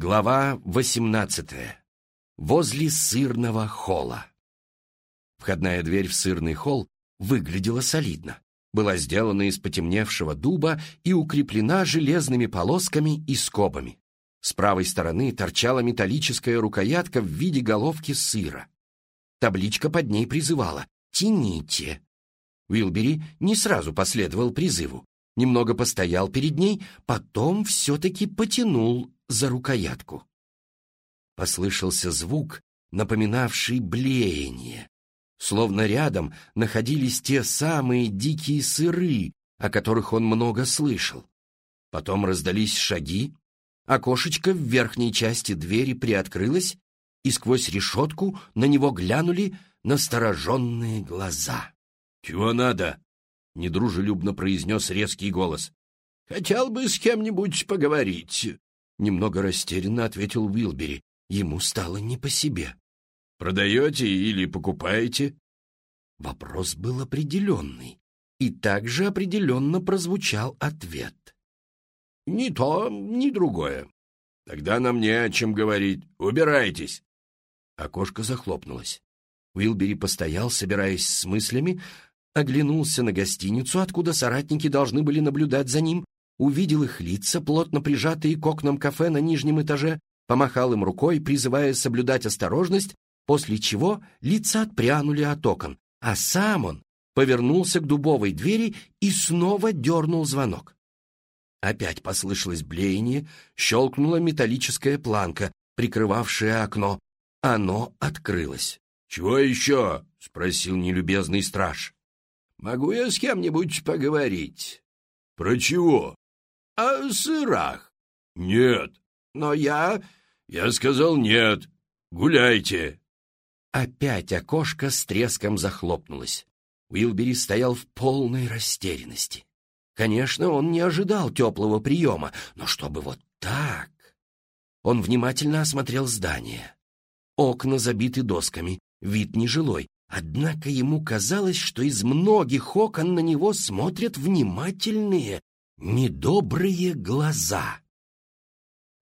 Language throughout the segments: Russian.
Глава 18. Возле сырного холла. Входная дверь в сырный холл выглядела солидно. Была сделана из потемневшего дуба и укреплена железными полосками и скобами. С правой стороны торчала металлическая рукоятка в виде головки сыра. Табличка под ней призывала «Тяните». Уилбери не сразу последовал призыву. Немного постоял перед ней, потом все-таки потянул за рукоятку. Послышался звук, напоминавший блеяние. Словно рядом находились те самые дикие сыры, о которых он много слышал. Потом раздались шаги, окошечко в верхней части двери приоткрылось, и сквозь решетку на него глянули настороженные глаза. «Чего надо?» — недружелюбно произнес резкий голос. «Хотел бы с кем-нибудь поговорить», Немного растерянно ответил Уилбери. Ему стало не по себе. «Продаете или покупаете?» Вопрос был определенный, и также определенно прозвучал ответ. «Ни то, ни другое. Тогда нам не о чем говорить. Убирайтесь!» Окошко захлопнулось. Уилбери постоял, собираясь с мыслями, оглянулся на гостиницу, откуда соратники должны были наблюдать за ним, увидел их лица, плотно прижатые к окнам кафе на нижнем этаже, помахал им рукой, призывая соблюдать осторожность, после чего лица отпрянули от окон, а сам он повернулся к дубовой двери и снова дернул звонок. Опять послышалось блеяние, щелкнула металлическая планка, прикрывавшая окно. Оно открылось. «Чего еще?» — спросил нелюбезный страж. «Могу я с кем-нибудь поговорить?» «Про чего?» О сырах. Нет. Но я... Я сказал нет. Гуляйте. Опять окошко с треском захлопнулось. Уилбери стоял в полной растерянности. Конечно, он не ожидал теплого приема, но чтобы вот так... Он внимательно осмотрел здание. Окна забиты досками, вид нежилой, однако ему казалось, что из многих окон на него смотрят внимательные, недобрые глаза.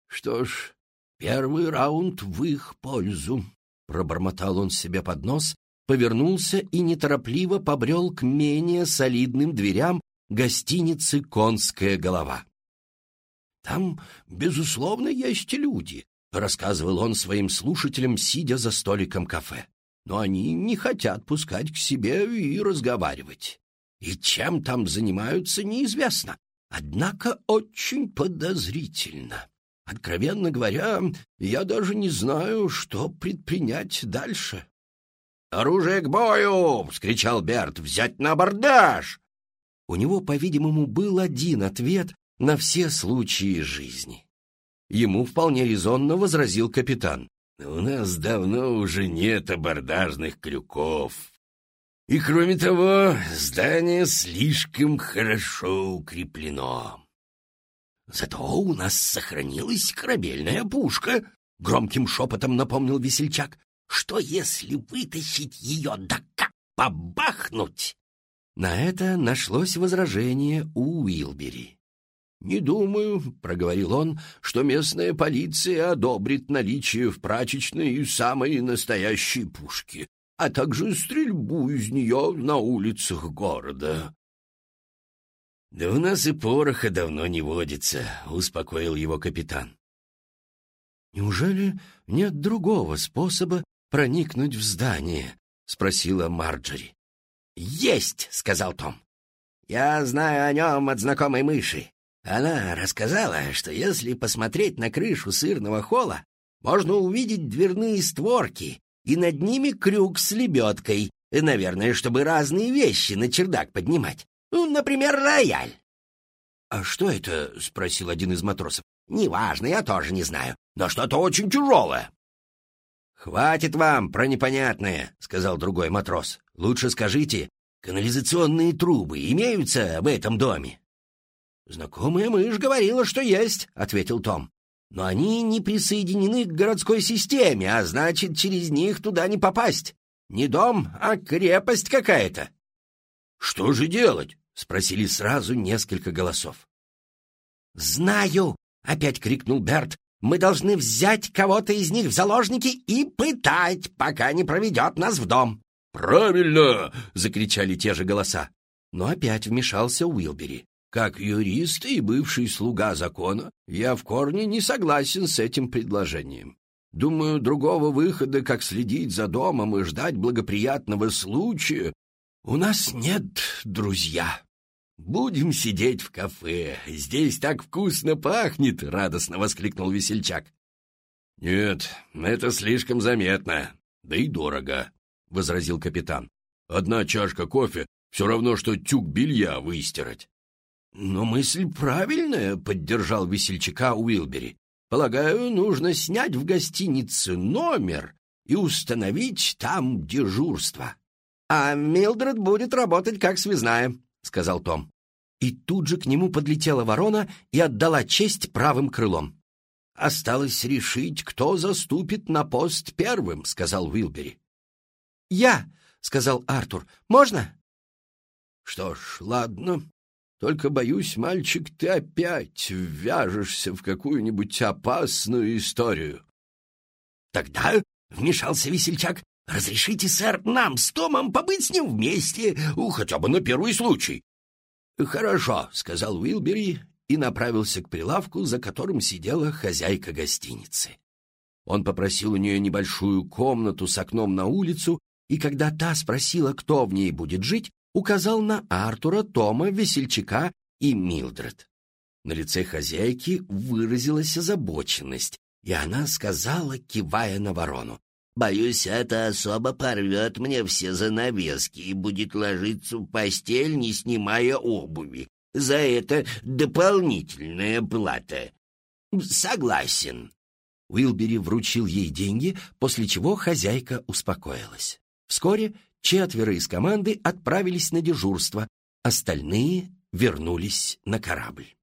Что ж, первый раунд в их пользу, пробормотал он себе под нос, повернулся и неторопливо побрел к менее солидным дверям гостиницы «Конская голова». «Там, безусловно, есть люди», — рассказывал он своим слушателям, сидя за столиком кафе. «Но они не хотят пускать к себе и разговаривать. И чем там занимаются, неизвестно. Однако очень подозрительно. Откровенно говоря, я даже не знаю, что предпринять дальше. «Оружие к бою!» — вскричал Берт. «Взять на абордаж!» У него, по-видимому, был один ответ на все случаи жизни. Ему вполне резонно возразил капитан. «У нас давно уже нет абордажных крюков. И кроме того, здание слишком хорошо укреплено. Зато у нас сохранилась корабельная пушка, — громким шепотом напомнил весельчак. Что если вытащить ее да как побахнуть? На это нашлось возражение у Уилбери. «Не думаю», — проговорил он, — «что местная полиция одобрит наличие в прачечной самой настоящей пушки а также стрельбу из нее на улицах города. — Да у нас и пороха давно не водится, — успокоил его капитан. — Неужели нет другого способа проникнуть в здание? — спросила Марджори. — Есть, — сказал Том. — Я знаю о нем от знакомой мыши. Она рассказала, что если посмотреть на крышу сырного холла, можно увидеть дверные створки, и над ними крюк с лебедкой, наверное, чтобы разные вещи на чердак поднимать. Ну, например, рояль. — А что это? — спросил один из матросов. — Неважно, я тоже не знаю, но что-то очень тяжелое. — Хватит вам про непонятное, — сказал другой матрос. — Лучше скажите, канализационные трубы имеются в этом доме? — Знакомая мышь говорила, что есть, — ответил Том но они не присоединены к городской системе, а значит, через них туда не попасть. Не дом, а крепость какая-то. — Что же делать? — спросили сразу несколько голосов. — Знаю! — опять крикнул Берт, Мы должны взять кого-то из них в заложники и пытать, пока не проведет нас в дом». «Правильно!» — закричали те же голоса. Но опять вмешался Уилбери. «Как юрист и бывший слуга закона, я в корне не согласен с этим предложением. Думаю, другого выхода, как следить за домом и ждать благоприятного случая, у нас нет, друзья. Будем сидеть в кафе. Здесь так вкусно пахнет, радостно воскликнул весельчак. Нет, это слишком заметно, да и дорого, возразил капитан. Одна чашка кофе все равно, что тюк белья выстирать. Но мысль правильная, поддержал весельчака Уилбери. Полагаю, нужно снять в гостинице номер и установить там дежурство. — А Милдред будет работать как связная, — сказал Том. И тут же к нему подлетела ворона и отдала честь правым крылом. «Осталось решить, кто заступит на пост первым», — сказал Уилбери. «Я», — сказал Артур. «Можно?» «Что ж, ладно. Только, боюсь, мальчик, ты опять ввяжешься в какую-нибудь опасную историю. — Тогда, — вмешался весельчак, — разрешите, сэр, нам с Томом побыть с ним вместе, хотя бы на первый случай. — Хорошо, — сказал Уилбери и направился к прилавку, за которым сидела хозяйка гостиницы. Он попросил у нее небольшую комнату с окном на улицу, и когда та спросила, кто в ней будет жить, указал на Артура, Тома, Весельчака и Милдред. На лице хозяйки выразилась озабоченность, и она сказала, кивая на ворону. «Боюсь, это особо порвет мне все занавески и будет ложиться в постель, не снимая обуви. За это дополнительная плата». «Согласен». Уилбери вручил ей деньги, после чего хозяйка успокоилась. Вскоре Четверо из команды отправились на дежурство, остальные вернулись на корабль.